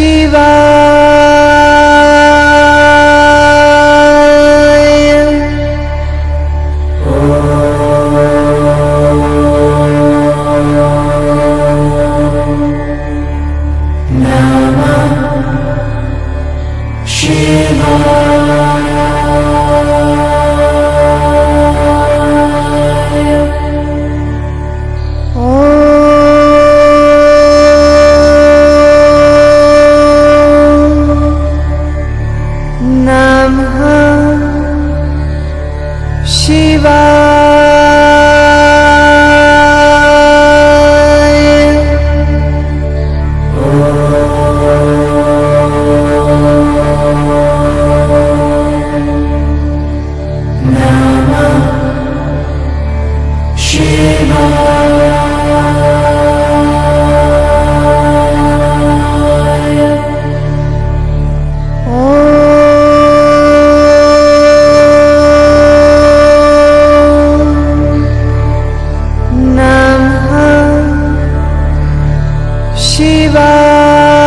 Shiva Shiva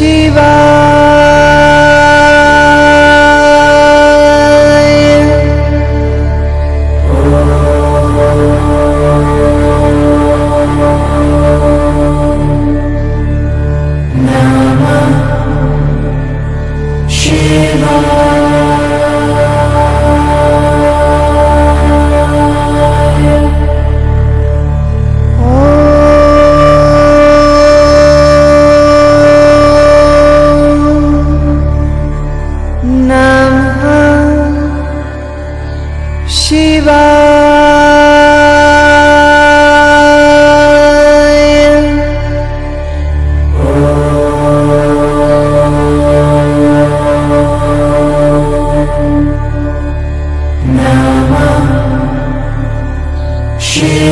Shiva Oh